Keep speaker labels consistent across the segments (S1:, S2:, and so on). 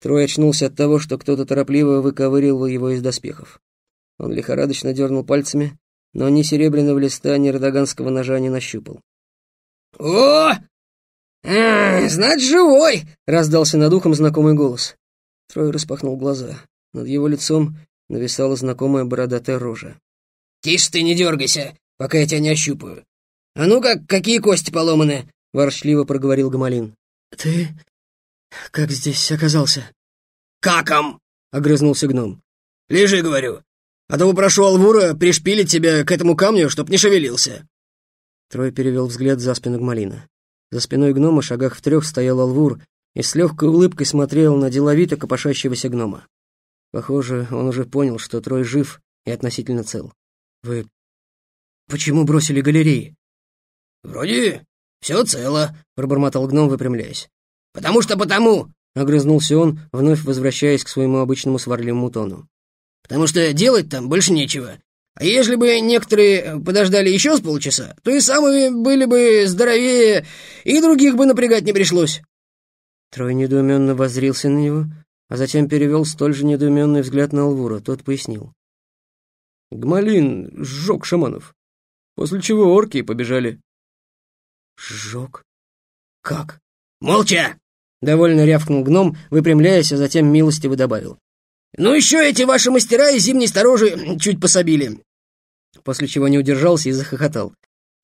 S1: Трой очнулся от того, что кто-то торопливо выковыривал его из доспехов. Он лихорадочно дернул пальцами, но ни серебряного листа, ни родоганского ножа не нащупал.
S2: «О! А, значит, живой!»
S1: — раздался над ухом знакомый голос. Трой распахнул глаза. Над его лицом нависала знакомая бородатая рожа.
S2: «Тише ты, не дергайся, пока я тебя не ощупаю. А ну как, какие кости поломаны?»
S1: — ворчливо проговорил Гамалин.
S3: «Ты как здесь оказался?»
S2: «Каком?»
S1: — огрызнулся гном.
S2: «Лежи, говорю, а то попрошу Алвура пришпилить тебя к этому камню, чтоб не шевелился».
S1: Трой перевел взгляд за спину Гмалина. За спиной гнома, шагах в трех, стоял Алвур и с легкой улыбкой смотрел на деловито копошащегося гнома. Похоже, он уже понял, что Трой жив и относительно цел. «Вы почему бросили галереи?»
S2: «Вроде все цело», —
S1: пробормотал гном, выпрямляясь.
S2: «Потому что потому», —
S1: огрызнулся он, вновь возвращаясь к своему обычному сварливому тону.
S2: «Потому что делать там больше нечего. А если бы некоторые подождали еще с полчаса, то и самые были бы здоровее, и других бы напрягать не пришлось».
S1: Трой недоуменно воззрился на него, а затем перевел столь же недоуменный взгляд на Алвура. Тот пояснил. «Гмалин сжег шаманов, после чего орки побежали».
S3: «Сжег? Как?»
S2: «Молча!»
S1: — довольно рявкнул гном, выпрямляясь, а затем милостиво добавил.
S2: «Ну еще эти ваши мастера из зимней сторожи чуть пособили
S1: после чего не удержался и захохотал.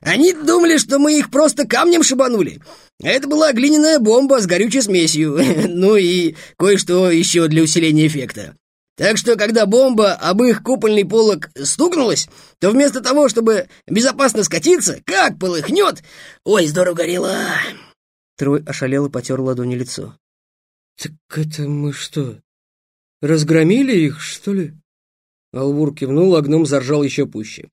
S2: «Они думали, что мы их просто камнем шибанули. Это была глиняная бомба с горючей смесью, ну и кое-что еще для усиления эффекта. Так что, когда бомба об их купольный полог стукнулась, то вместо того, чтобы безопасно скатиться, как полыхнет... Ой, здорово горело!»
S1: Трой ошалел и потер ладони лицо.
S3: «Так это мы что, разгромили их, что ли?»
S1: Алвур кивнул, а гном заржал еще пуще.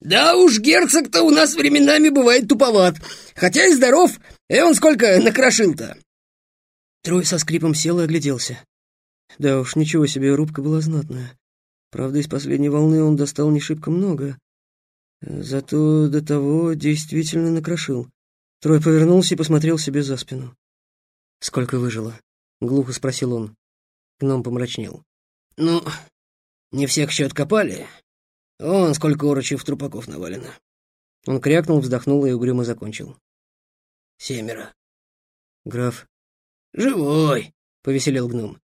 S2: «Да уж, герцог-то у нас временами бывает туповат, хотя и здоров, и он сколько накрошил-то!»
S3: Трой со скрипом сел и огляделся.
S1: Да уж, ничего себе, рубка была знатная. Правда, из последней волны он достал не шибко много. Зато до того действительно накрошил. Трой повернулся и посмотрел себе за спину. «Сколько выжило?» — глухо спросил он. Гном помрачнел.
S2: «Ну, не всех еще откопали. Вон сколько орочев трупаков навалено.
S1: Он крякнул, вздохнул и угрюмо закончил.
S2: Семеро.
S1: Граф.
S2: Живой, повеселел гном.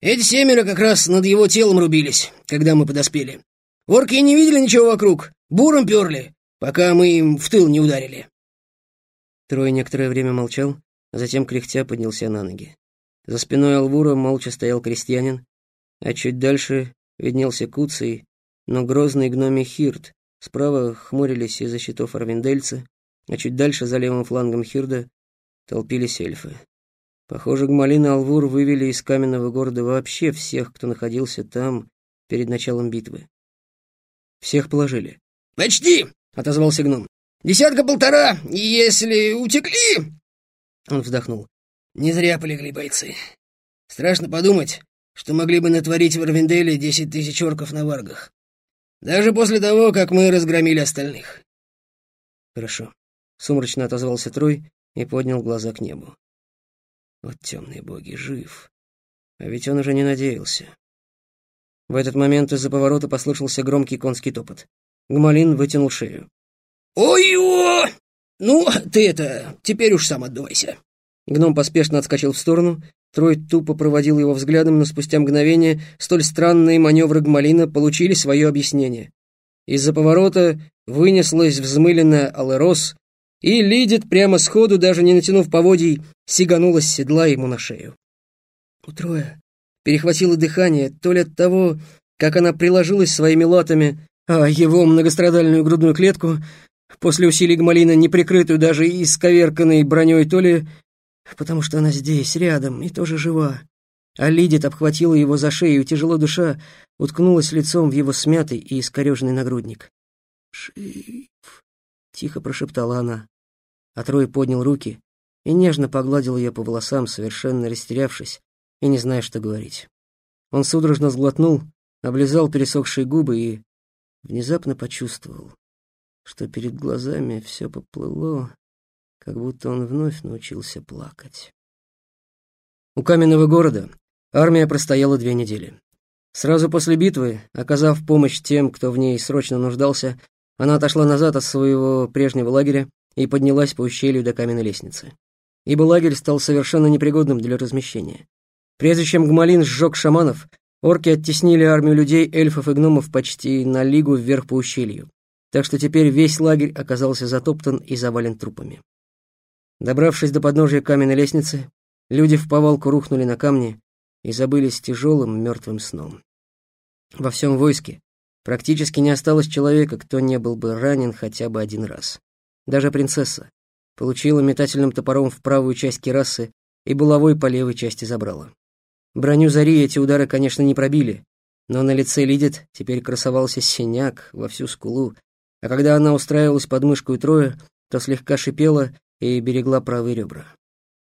S2: Эти семеро как раз над его телом рубились, когда мы подоспели. Орки не видели ничего вокруг, буром перли, пока мы им в тыл не ударили.
S1: Трой некоторое время молчал, а затем кряхтя поднялся на ноги. За спиной Алвура молча стоял крестьянин, а чуть дальше виднелся Куций, но грозный гномий Хирт. Справа хмурились из-за щитов арвиндельцы, а чуть дальше, за левым флангом Хирда, толпились эльфы. Похоже, Гмалин и Алвур вывели из каменного города вообще всех, кто находился там перед началом битвы. Всех положили.
S2: «Почти!» — отозвался гном. «Десятка-полтора, если утекли...» Он вздохнул. «Не зря полегли бойцы. Страшно подумать, что могли бы натворить в Арвинделе десять тысяч орков на варгах. Даже после того, как мы разгромили остальных.
S1: Хорошо. Сумрачно отозвался Трой и поднял глаза к небу. Вот темные боги, жив. А ведь он уже не надеялся. В этот момент из-за поворота послышался громкий конский топот. Гмалин вытянул шею.
S2: «Ой-ё! Ну, ты это, теперь уж сам отдувайся».
S1: Гном поспешно отскочил в сторону, Трой тупо проводил его взглядом, но спустя мгновение столь странные маневры Гмалина получили свое объяснение. Из-за поворота вынеслась взмыленная Алэрос, и Лидит прямо сходу, даже не натянув поводий, сиганула с седла ему на шею. У Троя перехватило дыхание то ли от того, как она приложилась своими латами, а его многострадальную грудную клетку, после усилий Гмалина, не прикрытую даже исковерканной броней, то ли потому что она здесь, рядом, и тоже жива. А Лидит обхватила его за шею, тяжело душа уткнулась лицом в его смятый и искореженный нагрудник. «Жив!» — тихо прошептала она. А Трой поднял руки и нежно погладил ее по волосам, совершенно растерявшись и не зная, что говорить. Он судорожно сглотнул, облизал пересохшие губы и внезапно почувствовал, что перед глазами все поплыло, как будто он вновь научился плакать. У каменного города, Армия простояла две недели. Сразу после битвы, оказав помощь тем, кто в ней срочно нуждался, она отошла назад от своего прежнего лагеря и поднялась по ущелью до каменной лестницы. Ибо лагерь стал совершенно непригодным для размещения. Прежде чем Гмалин сжег шаманов, орки оттеснили армию людей, эльфов и гномов почти на лигу вверх по ущелью, так что теперь весь лагерь оказался затоптан и завален трупами. Добравшись до подножия каменной лестницы, люди в повалку рухнули на камни и забылись тяжелым мертвым сном. Во всем войске практически не осталось человека, кто не был бы ранен хотя бы один раз. Даже принцесса получила метательным топором в правую часть кирасы и булавой по левой части забрала. Броню Зари эти удары, конечно, не пробили, но на лице Лидит теперь красовался синяк во всю скулу, а когда она устраивалась под мышку и Троя, то слегка шипела и берегла правые ребра.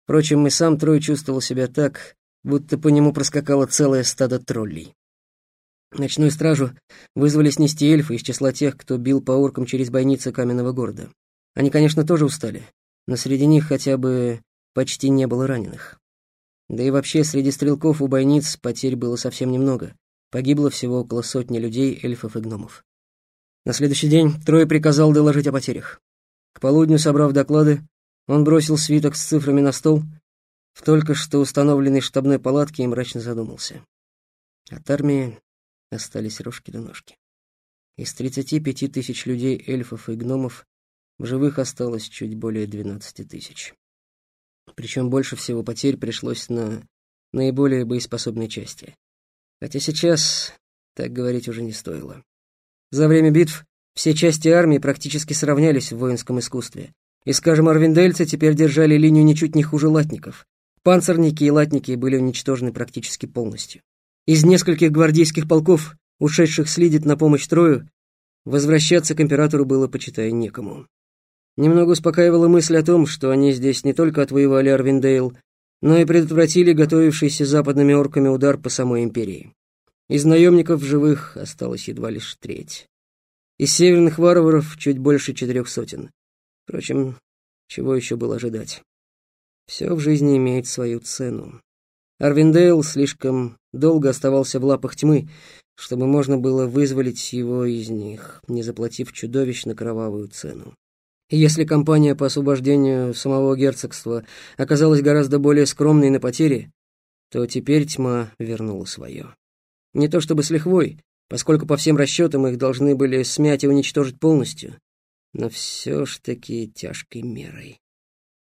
S1: Впрочем, и сам Трой чувствовал себя так, будто по нему проскакало целое стадо троллей. Ночную стражу вызвали снести эльфы из числа тех, кто бил по оркам через бойницы каменного города. Они, конечно, тоже устали, но среди них хотя бы почти не было раненых. Да и вообще среди стрелков у бойниц потерь было совсем немного. Погибло всего около сотни людей, эльфов и гномов. На следующий день Трой приказал доложить о потерях. К полудню, собрав доклады, он бросил свиток с цифрами на стол в только что установленной штабной палатке и мрачно задумался. От армии остались рожки до ножки. Из 35 тысяч людей, эльфов и гномов в живых осталось чуть более 12 тысяч. Причем больше всего потерь пришлось на наиболее боеспособной части. Хотя сейчас так говорить уже не стоило. За время битв все части армии практически сравнялись в воинском искусстве. И, скажем, арвиндельцы теперь держали линию ничуть не хуже латников. Панцирники и латники были уничтожены практически полностью. Из нескольких гвардейских полков, ушедших следить на помощь Трою, возвращаться к императору было, почитай, некому. Немного успокаивала мысль о том, что они здесь не только отвоевали Арвиндейл, но и предотвратили готовившийся западными орками удар по самой империи. Из наемников живых осталось едва лишь треть. Из северных варваров чуть больше четырех сотен. Впрочем, чего еще было ожидать? Все в жизни имеет свою цену. Арвиндейл слишком долго оставался в лапах тьмы, чтобы можно было вызволить его из них, не заплатив чудовищно кровавую цену. Если кампания по освобождению самого герцогства оказалась гораздо более скромной на потери, то теперь тьма вернула свое. Не то чтобы с лихвой, поскольку по всем расчетам их должны были смять и уничтожить полностью, но все ж таки тяжкой мерой.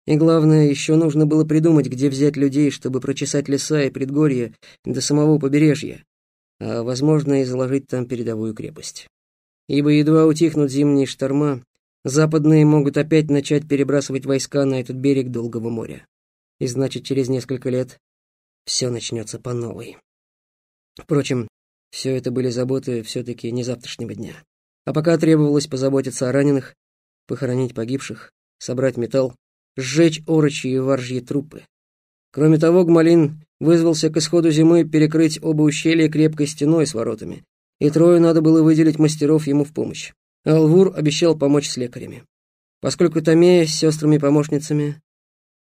S1: И главное, еще нужно было придумать, где взять людей, чтобы прочесать леса и предгорья до самого побережья, а, возможно, и заложить там передовую крепость. Ибо едва утихнут зимние шторма, западные могут опять начать перебрасывать войска на этот берег Долгого моря. И значит, через несколько лет все начнется по новой. Впрочем, все это были заботы все-таки не завтрашнего дня. А пока требовалось позаботиться о раненых, похоронить погибших, собрать металл, сжечь орочи и варжьи трупы. Кроме того, Гмалин вызвался к исходу зимы перекрыть оба ущелья крепкой стеной с воротами, и трое надо было выделить мастеров ему в помощь. Алвур обещал помочь с лекарями. Поскольку Томея с сестрами-помощницами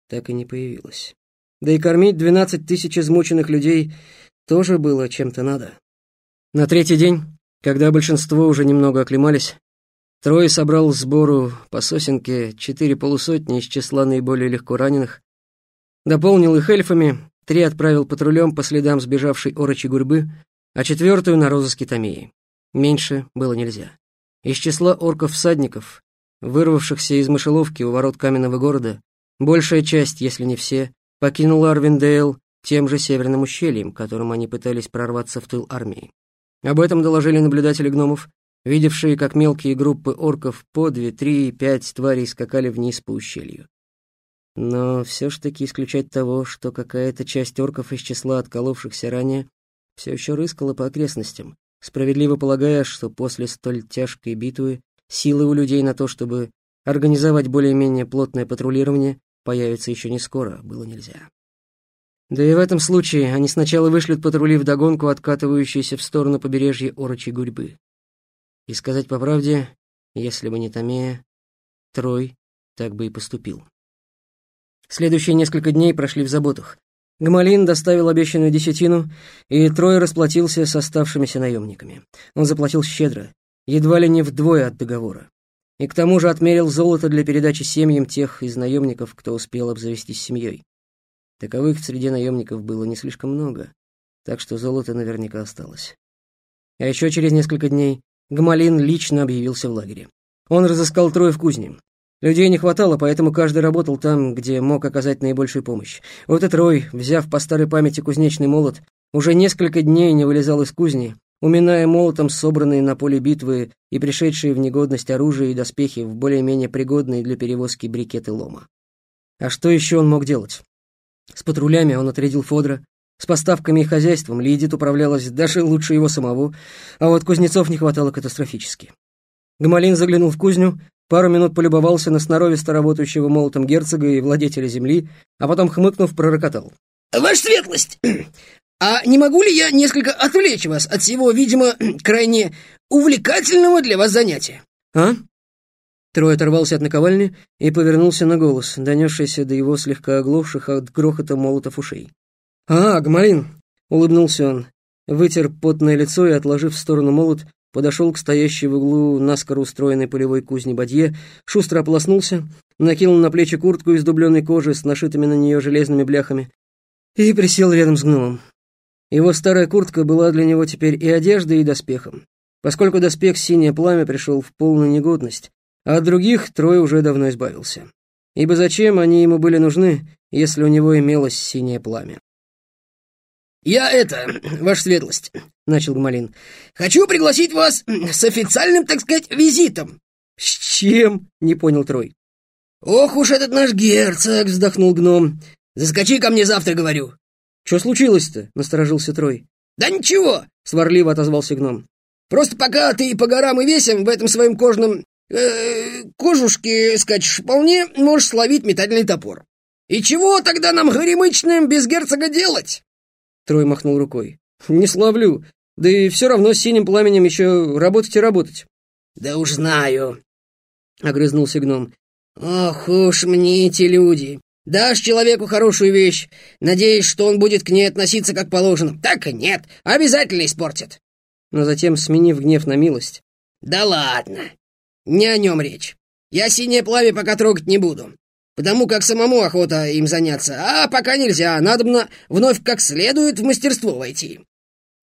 S1: так и не появилась. Да и кормить двенадцать тысяч измученных людей тоже было чем-то надо. На третий день, когда большинство уже немного оклемались, Трой собрал сбору по сосенке четыре полусотни из числа наиболее легко раненых, дополнил их эльфами, три отправил патрулем по следам сбежавшей орочи гурьбы, а четвертую на розыске Томеи. Меньше было нельзя. Из числа орков-всадников, вырвавшихся из мышеловки у ворот каменного города, большая часть, если не все, покинула Арвиндейл тем же северным ущельем, которым они пытались прорваться в тыл армии. Об этом доложили наблюдатели гномов, видевшие, как мелкие группы орков по две, три, пять тварей скакали вниз по ущелью. Но все ж таки исключать того, что какая-то часть орков из числа отколовшихся ранее все еще рыскала по окрестностям, справедливо полагая, что после столь тяжкой битвы силы у людей на то, чтобы организовать более-менее плотное патрулирование, появится еще не скоро, было нельзя. Да и в этом случае они сначала вышлют патрули вдогонку откатывающиеся в сторону побережья орочей гурьбы. И сказать по правде, если бы не Томея, Трой так бы и поступил. Следующие несколько дней прошли в заботах. Гмалин доставил обещанную десятину, и Трой расплатился с оставшимися наемниками. Он заплатил щедро, едва ли не вдвое от договора. И к тому же отмерил золото для передачи семьям тех из наемников, кто успел обзавестись семьей. Таковых среди наемников было не слишком много, так что золото наверняка осталось. А еще через несколько дней Гмалин лично объявился в лагере. Он разыскал Троя в кузне. Людей не хватало, поэтому каждый работал там, где мог оказать наибольшую помощь. Вот и Трой, взяв по старой памяти кузнечный молот, уже несколько дней не вылезал из кузни, уминая молотом собранные на поле битвы и пришедшие в негодность оружие и доспехи в более-менее пригодные для перевозки брикеты лома. А что еще он мог делать? С патрулями он отрядил Фодра, с поставками и хозяйством Лидит управлялась даже лучше его самого, а вот кузнецов не хватало катастрофически. Гамалин заглянул в кузню, пару минут полюбовался на сноровисто работающего молотом герцога и владетеля земли, а потом, хмыкнув, пророкотал.
S2: «Ваша светлость, а не могу ли я несколько отвлечь вас от всего, видимо, крайне увлекательного для вас занятия?»
S1: «А?» Трой оторвался от наковальни и повернулся на голос, донесшийся до его слегка оглохших от грохота молотов ушей. «А, Гмалин!» — улыбнулся он, вытер потное лицо и, отложив в сторону молот, подошел к стоящей в углу наскоро устроенной полевой кузне бадье, шустро ополоснулся, накинул на плечи куртку из дубленой кожи с нашитыми на нее железными бляхами и присел рядом с гномом. Его старая куртка была для него теперь и одеждой, и доспехом, поскольку доспех «Синее пламя» пришел в полную негодность, а от других трое уже давно избавился. Ибо зачем они ему были нужны, если у него имелось синее пламя?
S2: «Я это, ваша светлость», — начал Гмалин, — «хочу пригласить вас с официальным, так сказать, визитом».
S1: «С чем?» — не понял Трой.
S2: «Ох уж этот наш герцог!» — вздохнул гном. «Заскочи ко мне завтра, говорю».
S1: «Что случилось-то?» — насторожился Трой.
S2: «Да ничего!»
S1: — сварливо отозвался гном.
S2: «Просто пока ты по горам и весям в этом своем кожном... Э, кожушке скачешь вполне, можешь словить метательный топор. И чего тогда нам горемычным без герцога делать?»
S1: Трой махнул рукой. «Не славлю. Да и все равно с синим пламенем еще работать и работать».
S2: «Да уж знаю», — огрызнулся гном. «Ох уж мне эти люди. Дашь человеку хорошую вещь, надеясь, что он будет к ней относиться как положено. Так и нет, обязательно испортит».
S1: Но затем, сменив гнев на милость.
S2: «Да ладно. Не о нем речь. Я синее пламя пока трогать не буду потому как самому охота им заняться, а пока нельзя, надобно вновь как следует в мастерство войти.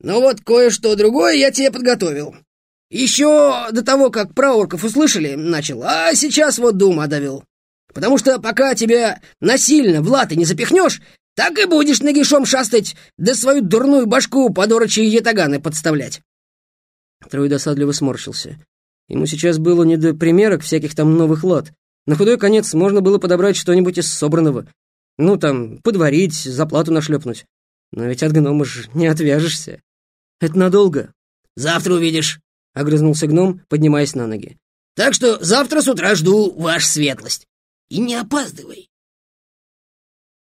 S2: Но вот кое-что другое я тебе подготовил. Еще до того, как про орков услышали, начал, а сейчас вот дума довел. Потому что пока тебя насильно в латы не запихнешь, так и будешь нагишом шастать, да свою дурную башку под орочьи ятаганы подставлять.
S1: Трой досадливо сморщился. Ему сейчас было не до примерок всяких там новых лад, на худой конец можно было подобрать что-нибудь из собранного. Ну, там, подварить, заплату нашлепнуть. Но ведь от гнома же не отвяжешься. Это надолго.
S2: Завтра увидишь, —
S1: огрызнулся гном, поднимаясь на ноги.
S2: Так что завтра с утра жду, ваша светлость. И не опаздывай.